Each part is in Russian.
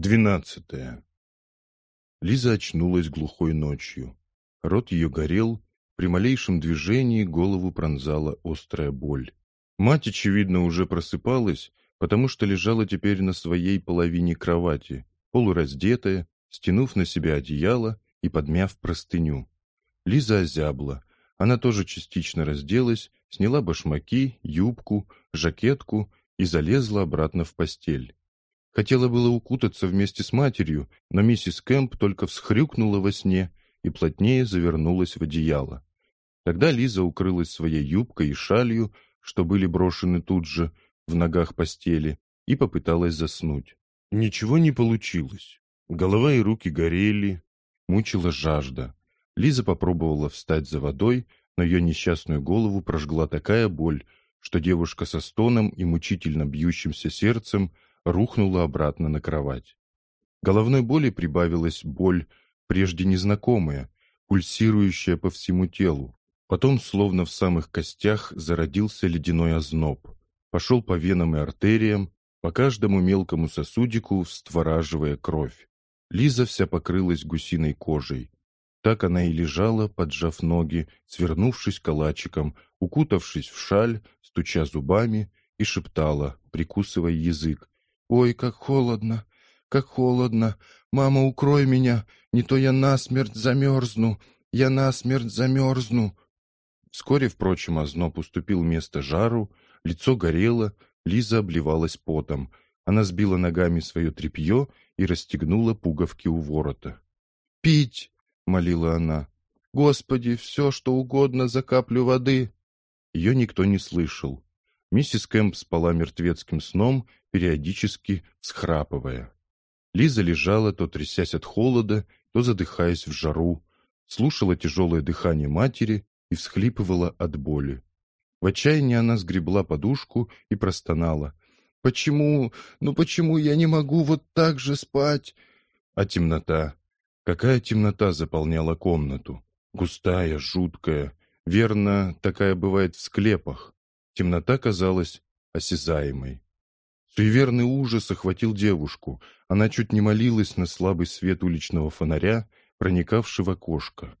Двенадцатое. Лиза очнулась глухой ночью. Рот ее горел, при малейшем движении голову пронзала острая боль. Мать, очевидно, уже просыпалась, потому что лежала теперь на своей половине кровати, полураздетая, стянув на себя одеяло и подмяв простыню. Лиза озябла. Она тоже частично разделась, сняла башмаки, юбку, жакетку и залезла обратно в постель. Хотела было укутаться вместе с матерью, но миссис Кэмп только всхрюкнула во сне и плотнее завернулась в одеяло. Тогда Лиза укрылась своей юбкой и шалью, что были брошены тут же, в ногах постели, и попыталась заснуть. Ничего не получилось. Голова и руки горели, мучила жажда. Лиза попробовала встать за водой, но ее несчастную голову прожгла такая боль, что девушка со стоном и мучительно бьющимся сердцем рухнула обратно на кровать. Головной боли прибавилась боль, прежде незнакомая, пульсирующая по всему телу. Потом, словно в самых костях, зародился ледяной озноб. Пошел по венам и артериям, по каждому мелкому сосудику вствораживая кровь. Лиза вся покрылась гусиной кожей. Так она и лежала, поджав ноги, свернувшись калачиком, укутавшись в шаль, стуча зубами, и шептала, прикусывая язык, «Ой, как холодно, как холодно! Мама, укрой меня, не то я насмерть замерзну, я насмерть замерзну!» Вскоре, впрочем, озноб уступил место жару, лицо горело, Лиза обливалась потом. Она сбила ногами свое тряпье и расстегнула пуговки у ворота. «Пить!» — молила она. «Господи, все, что угодно за каплю воды!» Ее никто не слышал. Миссис Кэмп спала мертвецким сном, периодически схрапывая. Лиза лежала, то трясясь от холода, то задыхаясь в жару, слушала тяжелое дыхание матери и всхлипывала от боли. В отчаянии она сгребла подушку и простонала. «Почему? Ну почему я не могу вот так же спать?» А темнота? Какая темнота заполняла комнату? Густая, жуткая. Верно, такая бывает в склепах. Темнота казалась осязаемой. Суеверный ужас охватил девушку. Она чуть не молилась на слабый свет уличного фонаря, проникавший в окошко.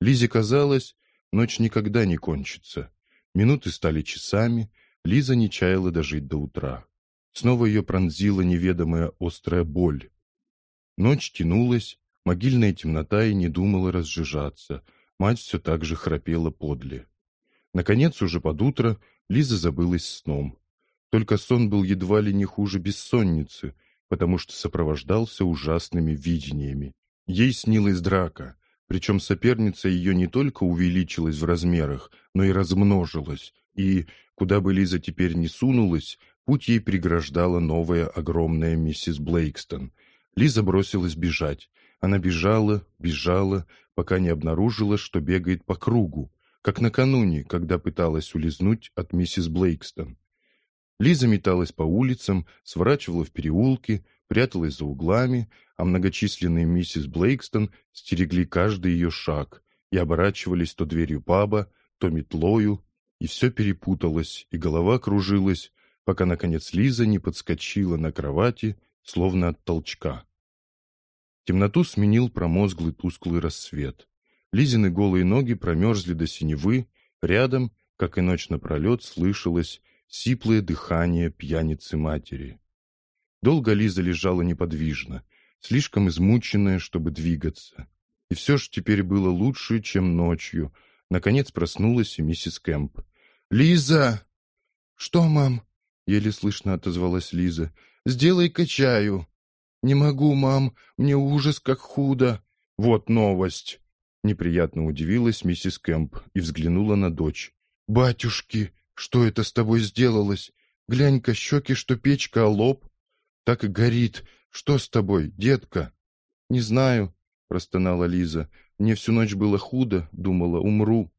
Лизе казалось, ночь никогда не кончится. Минуты стали часами, Лиза не чаяла дожить до утра. Снова ее пронзила неведомая острая боль. Ночь тянулась, могильная темнота и не думала разжижаться. Мать все так же храпела подле. Наконец, уже под утро, Лиза забылась сном. Только сон был едва ли не хуже бессонницы, потому что сопровождался ужасными видениями. Ей снилась драка, причем соперница ее не только увеличилась в размерах, но и размножилась, и, куда бы Лиза теперь не сунулась, путь ей преграждала новая огромная миссис Блейкстон. Лиза бросилась бежать. Она бежала, бежала, пока не обнаружила, что бегает по кругу, как накануне, когда пыталась улизнуть от миссис Блейкстон. Лиза металась по улицам, сворачивала в переулки, пряталась за углами, а многочисленные миссис Блейкстон стерегли каждый ее шаг и оборачивались то дверью паба, то метлою, и все перепуталось, и голова кружилась, пока, наконец, Лиза не подскочила на кровати, словно от толчка. Темноту сменил промозглый тусклый рассвет. Лизины голые ноги промерзли до синевы, рядом, как и ночь напролет, слышалось сиплое дыхание пьяницы матери. Долго Лиза лежала неподвижно, слишком измученная, чтобы двигаться. И все же теперь было лучше, чем ночью. Наконец проснулась и миссис Кэмп. «Лиза!» «Что, мам?» — еле слышно отозвалась Лиза. «Сделай-ка чаю». «Не могу, мам, мне ужас, как худо». «Вот новость!» Неприятно удивилась миссис Кэмп и взглянула на дочь. «Батюшки, что это с тобой сделалось? Глянь-ка, щеки, что печка, а лоб? Так и горит. Что с тобой, детка?» «Не знаю», — простонала Лиза. «Мне всю ночь было худо, думала, умру».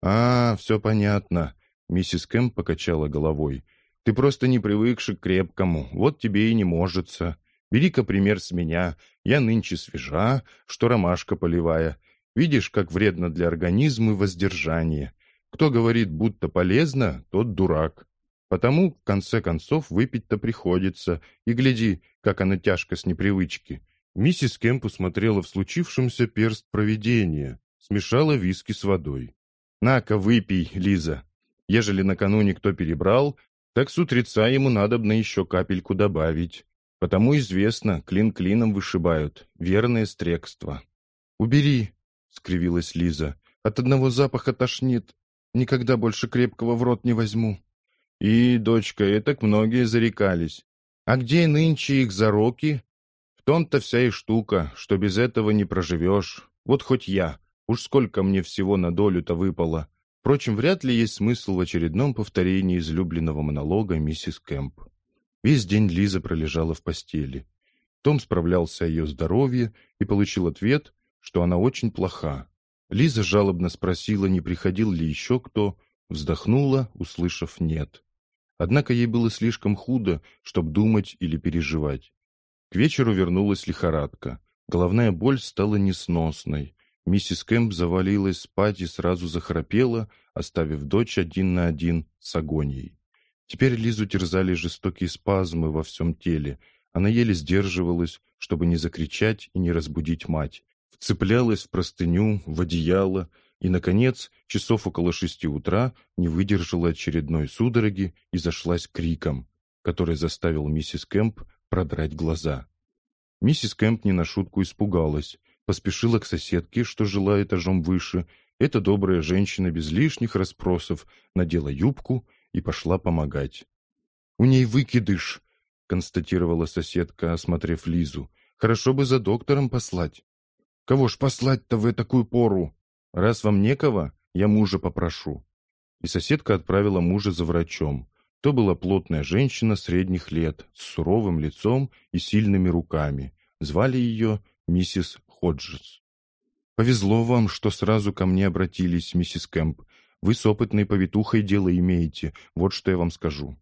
«А, все понятно», — миссис Кэмп покачала головой. «Ты просто не привыкший к крепкому, вот тебе и не можется. Бери-ка пример с меня. Я нынче свежа, что ромашка поливая. Видишь, как вредно для организма воздержание. Кто говорит, будто полезно, тот дурак. Потому, в конце концов, выпить-то приходится. И гляди, как она тяжко с непривычки. Миссис Кемп усмотрела в случившемся перст провидения, смешала виски с водой. «На-ка, выпей, Лиза. Ежели накануне кто перебрал, так с утреца ему надобно еще капельку добавить. Потому известно, клин клином вышибают. Верное стрекство». «Убери», — скривилась Лиза. «От одного запаха тошнит. Никогда больше крепкого в рот не возьму». «И, дочка, и так многие зарекались. А где нынче их зароки?» «В том-то вся и штука, что без этого не проживешь. Вот хоть я. Уж сколько мне всего на долю-то выпало». Впрочем, вряд ли есть смысл в очередном повторении излюбленного монолога миссис Кэмп. Весь день Лиза пролежала в постели. Том справлялся о ее здоровье и получил ответ, что она очень плоха. Лиза жалобно спросила, не приходил ли еще кто, вздохнула, услышав «нет». Однако ей было слишком худо, чтобы думать или переживать. К вечеру вернулась лихорадка. Головная боль стала несносной. Миссис Кэмп завалилась спать и сразу захрапела, оставив дочь один на один с агонией. Теперь Лизу терзали жестокие спазмы во всем теле. Она еле сдерживалась, чтобы не закричать и не разбудить мать. Вцеплялась в простыню, в одеяло, и, наконец, часов около шести утра не выдержала очередной судороги и зашлась криком, который заставил миссис Кэмп продрать глаза. Миссис Кэмп не на шутку испугалась, поспешила к соседке, что жила этажом выше. Эта добрая женщина без лишних расспросов надела юбку и пошла помогать. «У ней выкидыш», — констатировала соседка, осмотрев Лизу. «Хорошо бы за доктором послать». «Кого ж послать-то в такую пору?» Раз вам некого, я мужа попрошу». И соседка отправила мужа за врачом. То была плотная женщина средних лет, с суровым лицом и сильными руками. Звали ее миссис Ходжес. «Повезло вам, что сразу ко мне обратились, миссис Кэмп. Вы с опытной повитухой дело имеете, вот что я вам скажу».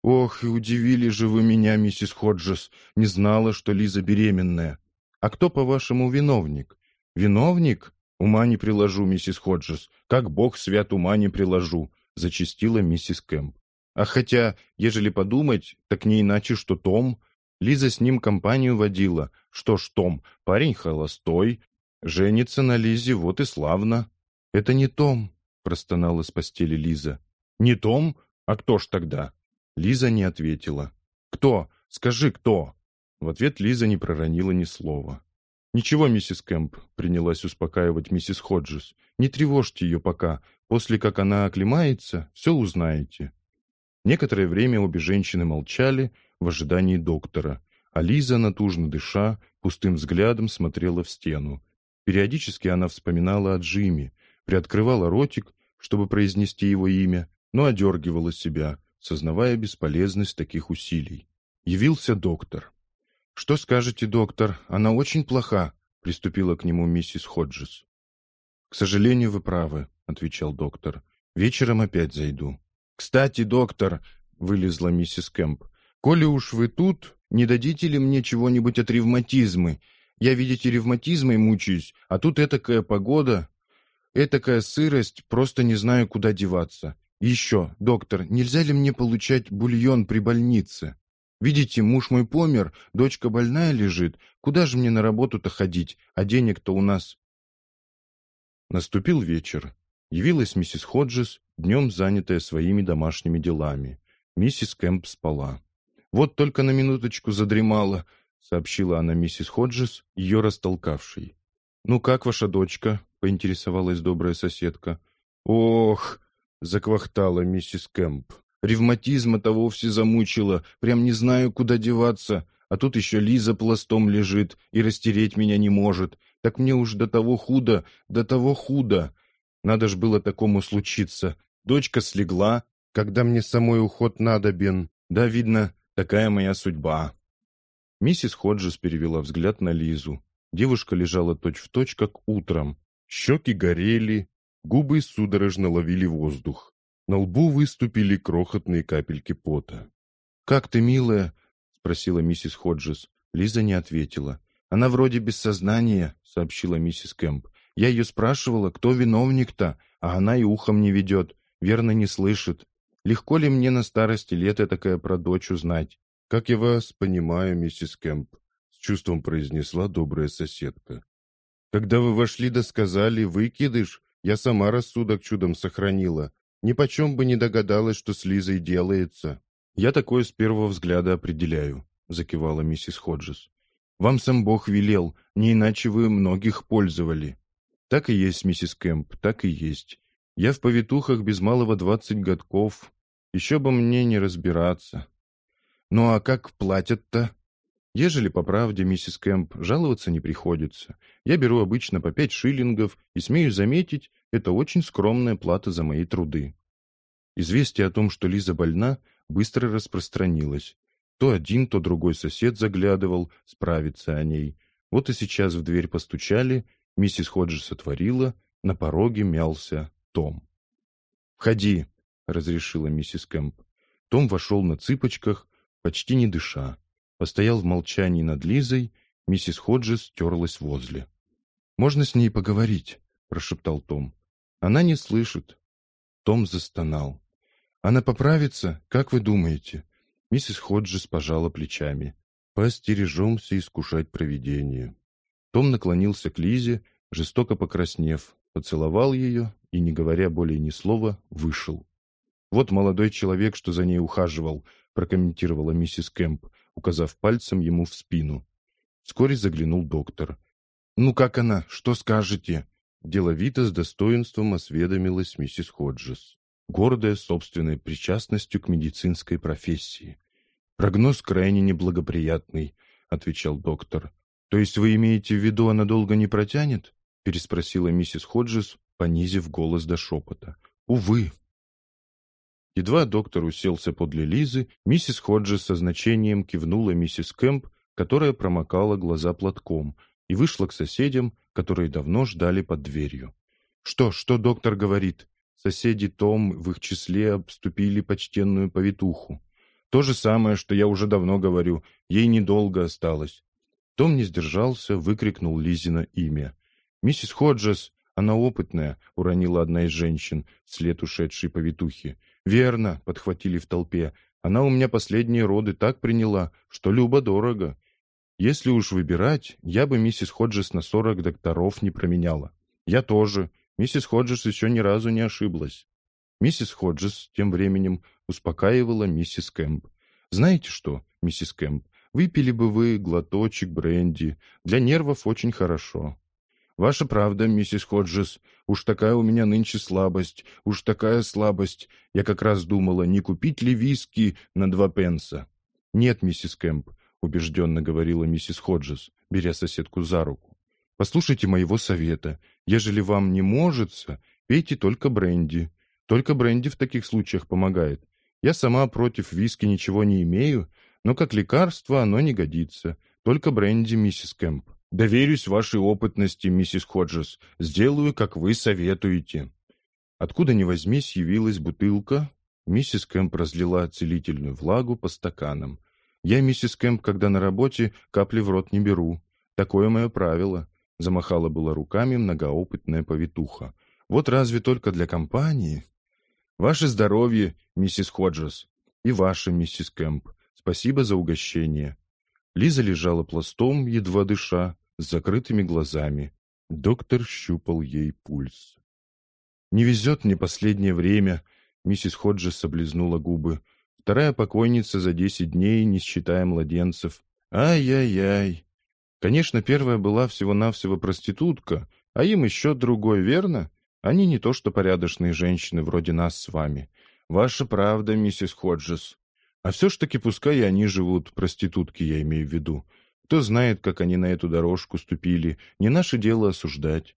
«Ох, и удивили же вы меня, миссис Ходжес. Не знала, что Лиза беременная. А кто, по-вашему, виновник?» «Виновник? «Ума не приложу, миссис Ходжес, как бог свят ума не приложу», — зачастила миссис Кэмп. «А хотя, ежели подумать, так не иначе, что Том. Лиза с ним компанию водила. Что ж, Том, парень холостой, женится на Лизе, вот и славно». «Это не Том», — простонала с постели Лиза. «Не Том? А кто ж тогда?» Лиза не ответила. «Кто? Скажи, кто?» В ответ Лиза не проронила ни слова. «Ничего, миссис Кэмп», — принялась успокаивать миссис Ходжес. «Не тревожьте ее пока. После как она оклемается, все узнаете». Некоторое время обе женщины молчали в ожидании доктора, а Лиза, натужно дыша, пустым взглядом смотрела в стену. Периодически она вспоминала о Джиме, приоткрывала ротик, чтобы произнести его имя, но одергивала себя, сознавая бесполезность таких усилий. Явился доктор. «Что скажете, доктор? Она очень плоха», — приступила к нему миссис Ходжес. «К сожалению, вы правы», — отвечал доктор. «Вечером опять зайду». «Кстати, доктор», — вылезла миссис Кэмп, «коли уж вы тут, не дадите ли мне чего-нибудь от ревматизмы? Я, видите, ревматизмой мучаюсь, а тут этакая погода, этакая сырость, просто не знаю, куда деваться. еще, доктор, нельзя ли мне получать бульон при больнице?» Видите, муж мой помер, дочка больная лежит. Куда же мне на работу-то ходить, а денег-то у нас...» Наступил вечер. Явилась миссис Ходжес, днем занятая своими домашними делами. Миссис Кэмп спала. «Вот только на минуточку задремала», — сообщила она миссис Ходжес, ее растолкавшей. «Ну как ваша дочка?» — поинтересовалась добрая соседка. «Ох!» — заквахтала миссис Кэмп. Ревматизма-то вовсе замучила, прям не знаю, куда деваться. А тут еще Лиза пластом лежит и растереть меня не может. Так мне уж до того худо, до того худо. Надо ж было такому случиться. Дочка слегла, когда мне самой уход надобен. Да, видно, такая моя судьба. Миссис Ходжес перевела взгляд на Лизу. Девушка лежала точь-в-точь, точь, как утром. Щеки горели, губы судорожно ловили воздух. На лбу выступили крохотные капельки пота. «Как ты, милая?» — спросила миссис Ходжес. Лиза не ответила. «Она вроде без сознания», — сообщила миссис Кэмп. «Я ее спрашивала, кто виновник-то, а она и ухом не ведет, верно не слышит. Легко ли мне на старости лет такая про дочь узнать? Как я вас понимаю, миссис Кэмп, с чувством произнесла добрая соседка. Когда вы вошли да сказали «выкидыш», я сама рассудок чудом сохранила. Ни почем бы не догадалась, что с Лизой делается. Я такое с первого взгляда определяю, закивала миссис Ходжес. Вам сам Бог велел, не иначе вы многих пользовали. Так и есть, миссис Кэмп, так и есть. Я в повитухах без малого двадцать годков. Еще бы мне не разбираться. Ну а как платят-то? Ежели по правде, миссис Кэмп, жаловаться не приходится. Я беру обычно по пять шиллингов, и, смею заметить, это очень скромная плата за мои труды. Известие о том, что Лиза больна, быстро распространилось. То один, то другой сосед заглядывал, справиться о ней. Вот и сейчас в дверь постучали, миссис Ходжес отворила, на пороге мялся Том. «Входи», — разрешила миссис Кэмп. Том вошел на цыпочках, почти не дыша. Постоял в молчании над Лизой, миссис Ходжес терлась возле. «Можно с ней поговорить?» — прошептал Том. «Она не слышит». Том застонал. «Она поправится, как вы думаете?» Миссис Ходжес пожала плечами. «Постережемся искушать провидение». Том наклонился к Лизе, жестоко покраснев, поцеловал ее и, не говоря более ни слова, вышел. «Вот молодой человек, что за ней ухаживал», — прокомментировала миссис Кэмп указав пальцем ему в спину. Вскоре заглянул доктор. «Ну как она? Что скажете?» Деловито с достоинством осведомилась миссис Ходжес, гордая собственной причастностью к медицинской профессии. «Прогноз крайне неблагоприятный», — отвечал доктор. «То есть вы имеете в виду, она долго не протянет?» — переспросила миссис Ходжес, понизив голос до шепота. «Увы, Едва доктор уселся подле Лизы, миссис Ходжес со значением кивнула миссис Кэмп, которая промокала глаза платком, и вышла к соседям, которые давно ждали под дверью. «Что, что доктор говорит?» Соседи Том в их числе обступили почтенную повитуху. «То же самое, что я уже давно говорю, ей недолго осталось». Том не сдержался, выкрикнул Лизина имя. «Миссис Ходжес, она опытная», — уронила одна из женщин, вслед ушедшей повитухи. «Верно», — подхватили в толпе. «Она у меня последние роды так приняла, что любо-дорого. Если уж выбирать, я бы миссис Ходжес на сорок докторов не променяла. Я тоже. Миссис Ходжес еще ни разу не ошиблась». Миссис Ходжес тем временем успокаивала миссис Кэмп. «Знаете что, миссис Кэмп, выпили бы вы глоточек бренди. Для нервов очень хорошо. «Ваша правда, миссис Ходжес. Уж такая у меня нынче слабость, уж такая слабость. Я как раз думала, не купить ли виски на два пенса». «Нет, миссис Кэмп», — убежденно говорила миссис Ходжес, беря соседку за руку. «Послушайте моего совета. Ежели вам не можется, пейте только бренди. Только бренди в таких случаях помогает. Я сама против виски ничего не имею, но как лекарство оно не годится. Только бренди, миссис Кэмп». Доверюсь вашей опытности, миссис Ходжес. Сделаю, как вы советуете». Откуда ни возьмись, явилась бутылка. Миссис Кэмп разлила целительную влагу по стаканам. «Я, миссис Кэмп, когда на работе, капли в рот не беру. Такое мое правило», — замахала была руками многоопытная повитуха. «Вот разве только для компании?» «Ваше здоровье, миссис Ходжес, и ваше, миссис Кэмп. Спасибо за угощение». Лиза лежала пластом, едва дыша, с закрытыми глазами. Доктор щупал ей пульс. «Не везет мне последнее время», — миссис Ходжес облизнула губы. «Вторая покойница за десять дней, не считая младенцев. Ай-яй-яй. Конечно, первая была всего-навсего проститутка, а им еще другой, верно? Они не то что порядочные женщины вроде нас с вами. Ваша правда, миссис Ходжес. А все ж таки пускай они живут, проститутки я имею в виду. Кто знает, как они на эту дорожку ступили, не наше дело осуждать.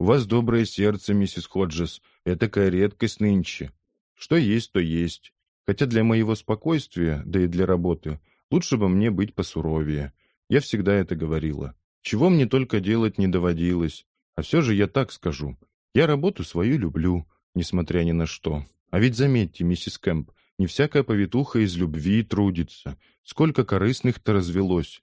У вас доброе сердце, миссис Ходжес, этакая редкость нынче. Что есть, то есть. Хотя для моего спокойствия, да и для работы, лучше бы мне быть посуровее. Я всегда это говорила. Чего мне только делать не доводилось. А все же я так скажу. Я работу свою люблю, несмотря ни на что. А ведь заметьте, миссис Кэмп, не всякая повитуха из любви трудится. Сколько корыстных-то развелось.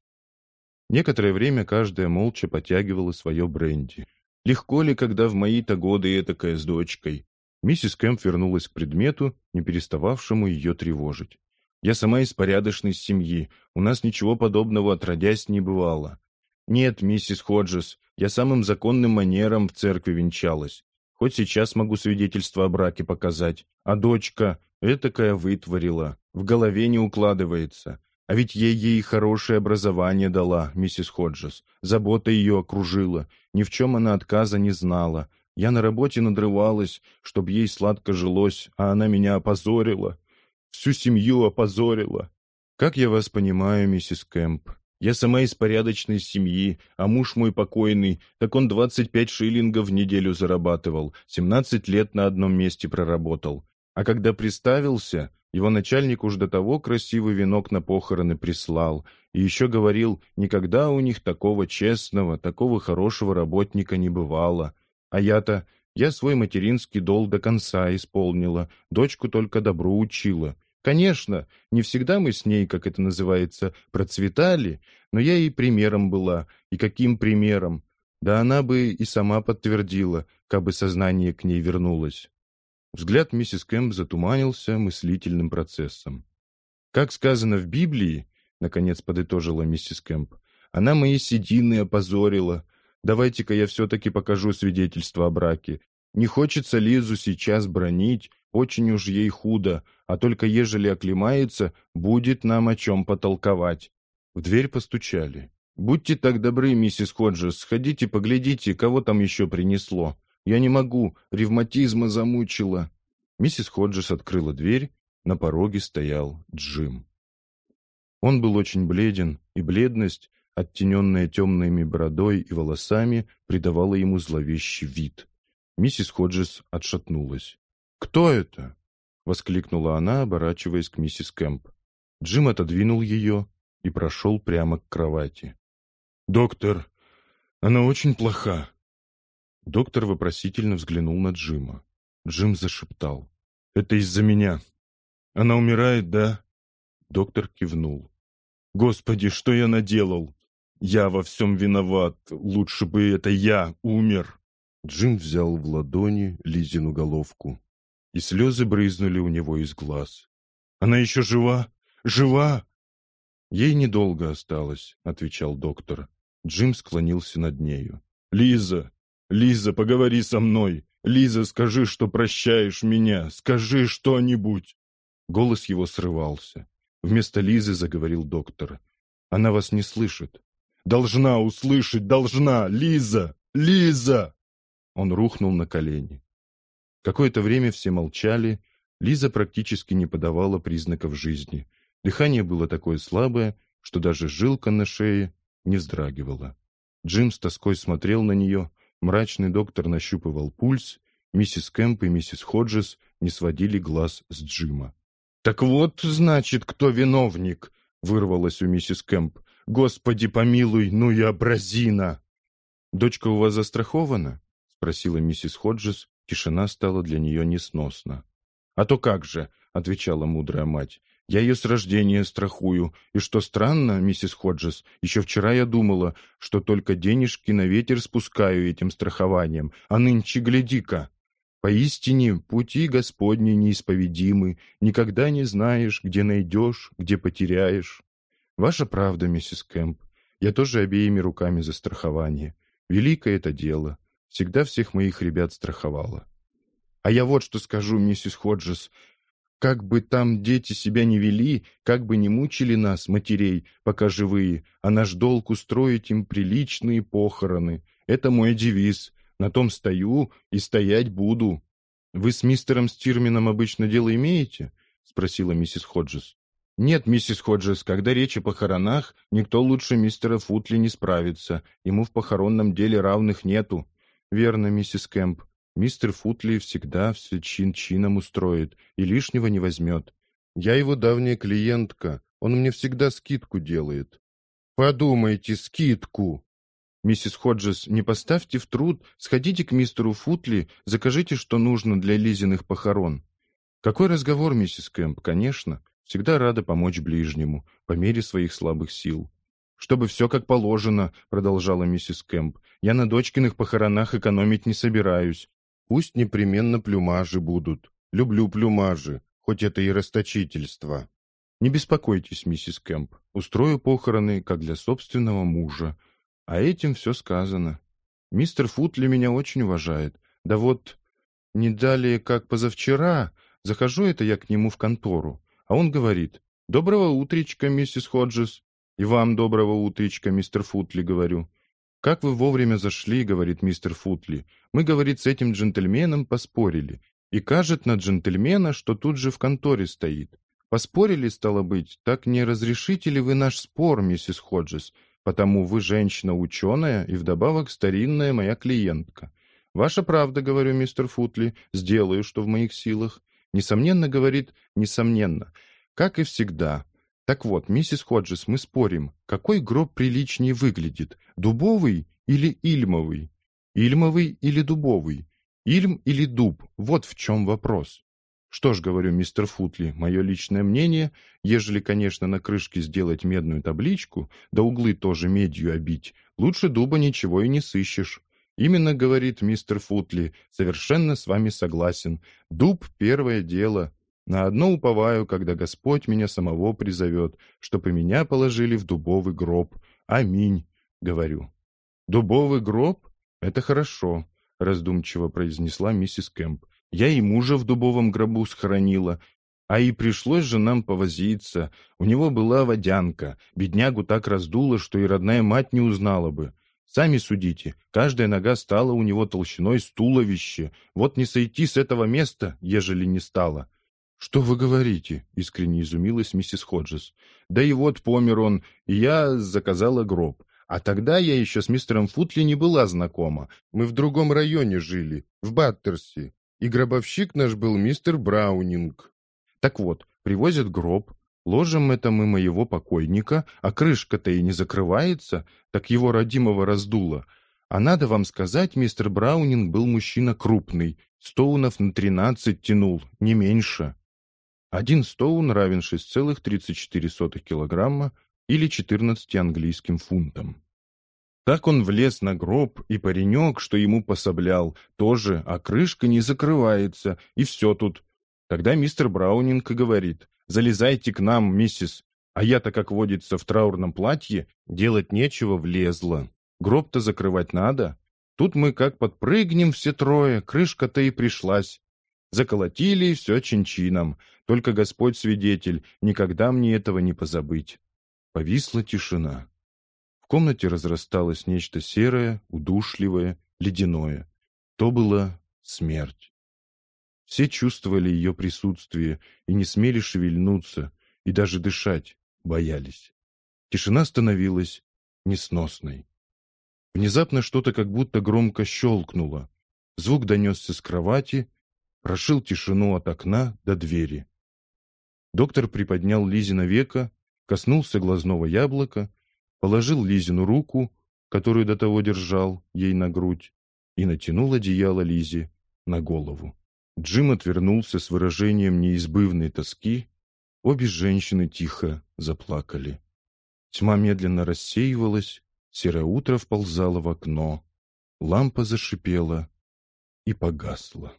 Некоторое время каждая молча потягивала свое бренди. Легко ли, когда в мои-то годы этакая с дочкой? Миссис Кэмп вернулась к предмету, не перестававшему ее тревожить. «Я сама из порядочной семьи. У нас ничего подобного отродясь не бывало. Нет, миссис Ходжес, я самым законным манером в церкви венчалась. Хоть сейчас могу свидетельство о браке показать. А дочка этакая вытворила. В голове не укладывается. А ведь ей ей хорошее образование дала, миссис Ходжес. Забота ее окружила. Ни в чем она отказа не знала. Я на работе надрывалась, чтоб ей сладко жилось, а она меня опозорила. Всю семью опозорила. Как я вас понимаю, миссис Кэмп? Я сама из порядочной семьи, а муж мой покойный, так он 25 шиллингов в неделю зарабатывал, 17 лет на одном месте проработал. А когда приставился, его начальник уж до того красивый венок на похороны прислал, и еще говорил, никогда у них такого честного, такого хорошего работника не бывало. А я-то, я свой материнский долг до конца исполнила, дочку только добру учила. Конечно, не всегда мы с ней, как это называется, процветали, но я ей примером была, и каким примером. Да она бы и сама подтвердила, как бы сознание к ней вернулось. Взгляд миссис Кэмп затуманился мыслительным процессом. «Как сказано в Библии, — наконец подытожила миссис Кэмп, — она мои седины опозорила, Давайте-ка я все-таки покажу свидетельство о браке. Не хочется Лизу сейчас бронить, очень уж ей худо, а только ежели оклемается, будет нам о чем потолковать». В дверь постучали. «Будьте так добры, миссис Ходжес, сходите, поглядите, кого там еще принесло. Я не могу, ревматизма замучила». Миссис Ходжес открыла дверь, на пороге стоял Джим. Он был очень бледен, и бледность, оттененная темными бородой и волосами, придавала ему зловещий вид. Миссис Ходжес отшатнулась. «Кто это?» — воскликнула она, оборачиваясь к миссис Кэмп. Джим отодвинул ее и прошел прямо к кровати. «Доктор, она очень плоха». Доктор вопросительно взглянул на Джима. Джим зашептал. «Это из-за меня. Она умирает, да?» Доктор кивнул. «Господи, что я наделал? Я во всем виноват. Лучше бы это я умер. Джим взял в ладони Лизину головку, и слезы брызнули у него из глаз. «Она еще жива? Жива?» «Ей недолго осталось», — отвечал доктор. Джим склонился над нею. «Лиза! Лиза, поговори со мной! Лиза, скажи, что прощаешь меня! Скажи что-нибудь!» Голос его срывался. Вместо Лизы заговорил доктор. «Она вас не слышит. Должна услышать, должна! Лиза! Лиза!» Он рухнул на колени. Какое-то время все молчали. Лиза практически не подавала признаков жизни. Дыхание было такое слабое, что даже жилка на шее не вздрагивала. Джим с тоской смотрел на нее, мрачный доктор нащупывал пульс, миссис Кэмп и миссис Ходжес не сводили глаз с Джима. «Так вот, значит, кто виновник!» — вырвалось у миссис Кэмп. Господи помилуй, ну и образина!» «Дочка у вас застрахована?» — спросила миссис Ходжес. Тишина стала для нее несносна. «А то как же!» — отвечала мудрая мать. «Я ее с рождения страхую. И что странно, миссис Ходжес, еще вчера я думала, что только денежки на ветер спускаю этим страхованием, а нынче гляди-ка!» Поистине, пути Господни неисповедимы, никогда не знаешь, где найдешь, где потеряешь. Ваша правда, миссис Кэмп. Я тоже обеими руками за страхование. Великое это дело. Всегда всех моих ребят страховала. А я вот что скажу, миссис Ходжес. Как бы там дети себя не вели, как бы не мучили нас, матерей, пока живые, а наш долг устроить им приличные похороны. Это мой девиз. На том стою и стоять буду. Вы с мистером Стирмином обычно дело имеете? — спросила миссис Ходжес. «Нет, миссис Ходжес, когда речь о похоронах, никто лучше мистера Футли не справится. Ему в похоронном деле равных нету». «Верно, миссис Кэмп. Мистер Футли всегда все чин-чином устроит и лишнего не возьмет. Я его давняя клиентка, он мне всегда скидку делает». «Подумайте, скидку!» «Миссис Ходжес, не поставьте в труд, сходите к мистеру Футли, закажите, что нужно для Лизиных похорон». «Какой разговор, миссис Кэмп? Конечно. Всегда рада помочь ближнему, по мере своих слабых сил. «Чтобы все как положено», — продолжала миссис Кэмп. «Я на дочкиных похоронах экономить не собираюсь. Пусть непременно плюмажи будут. Люблю плюмажи, хоть это и расточительство. Не беспокойтесь, миссис Кэмп. Устрою похороны, как для собственного мужа. А этим все сказано. Мистер Футли меня очень уважает. Да вот, не далее, как позавчера, захожу это я к нему в контору, а он говорит, «Доброго утречка, миссис Ходжес». «И вам доброго утречка, мистер Футли», — говорю. «Как вы вовремя зашли», — говорит мистер Футли. «Мы, — говорит, — с этим джентльменом поспорили. И кажет на джентльмена, что тут же в конторе стоит. Поспорили, стало быть, так не разрешите ли вы наш спор, миссис Ходжес? Потому вы женщина ученая и вдобавок старинная моя клиентка. Ваша правда, говорю, мистер Футли, сделаю, что в моих силах. Несомненно, говорит, несомненно. Как и всегда. Так вот, миссис Ходжес, мы спорим, какой гроб приличнее выглядит, дубовый или ильмовый? Ильмовый или дубовый? Ильм или дуб? Вот в чем вопрос. Что ж, говорю, мистер Футли, мое личное мнение, ежели, конечно, на крышке сделать медную табличку, да углы тоже медью обить, лучше дуба ничего и не сыщешь. Именно, говорит мистер Футли, совершенно с вами согласен. Дуб — первое дело. На одно уповаю, когда Господь меня самого призовет, чтобы меня положили в дубовый гроб. Аминь, говорю. Дубовый гроб? Это хорошо, раздумчиво произнесла миссис Кэмп. Я и мужа в дубовом гробу схоронила. А и пришлось же нам повозиться. У него была водянка. Беднягу так раздуло, что и родная мать не узнала бы. Сами судите, каждая нога стала у него толщиной с туловище. Вот не сойти с этого места, ежели не стало. «Что вы говорите?» — искренне изумилась миссис Ходжес. «Да и вот помер он, и я заказала гроб. А тогда я еще с мистером Футли не была знакома. Мы в другом районе жили, в Баттерси и гробовщик наш был мистер Браунинг. Так вот, привозят гроб, ложим это мы моего покойника, а крышка-то и не закрывается, так его родимого раздуло. А надо вам сказать, мистер Браунинг был мужчина крупный, стоунов на тринадцать тянул, не меньше. Один стоун равен 6,34 килограмма или 14 английским фунтам. Так он влез на гроб, и паренек, что ему пособлял, тоже, а крышка не закрывается, и все тут. Тогда мистер Браунинг и говорит, «Залезайте к нам, миссис». А я-то, как водится, в траурном платье, делать нечего, влезла. Гроб-то закрывать надо. Тут мы как подпрыгнем все трое, крышка-то и пришлась. Заколотили все чин-чином. Только Господь свидетель, никогда мне этого не позабыть. Повисла тишина. В комнате разрасталось нечто серое, удушливое, ледяное. То была смерть. Все чувствовали ее присутствие и не смели шевельнуться, и даже дышать боялись. Тишина становилась несносной. Внезапно что-то как будто громко щелкнуло. Звук донесся с кровати, прошил тишину от окна до двери. Доктор приподнял Лизе на века, коснулся глазного яблока положил Лизину руку, которую до того держал, ей на грудь, и натянул одеяло Лизе на голову. Джим отвернулся с выражением неизбывной тоски. Обе женщины тихо заплакали. Тьма медленно рассеивалась, серое утро вползало в окно, лампа зашипела и погасла.